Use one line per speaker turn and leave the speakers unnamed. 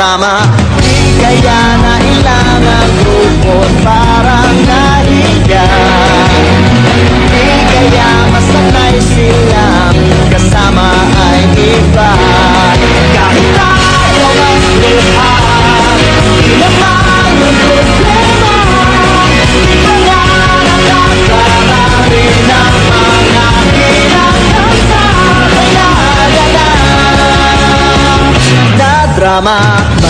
tama drama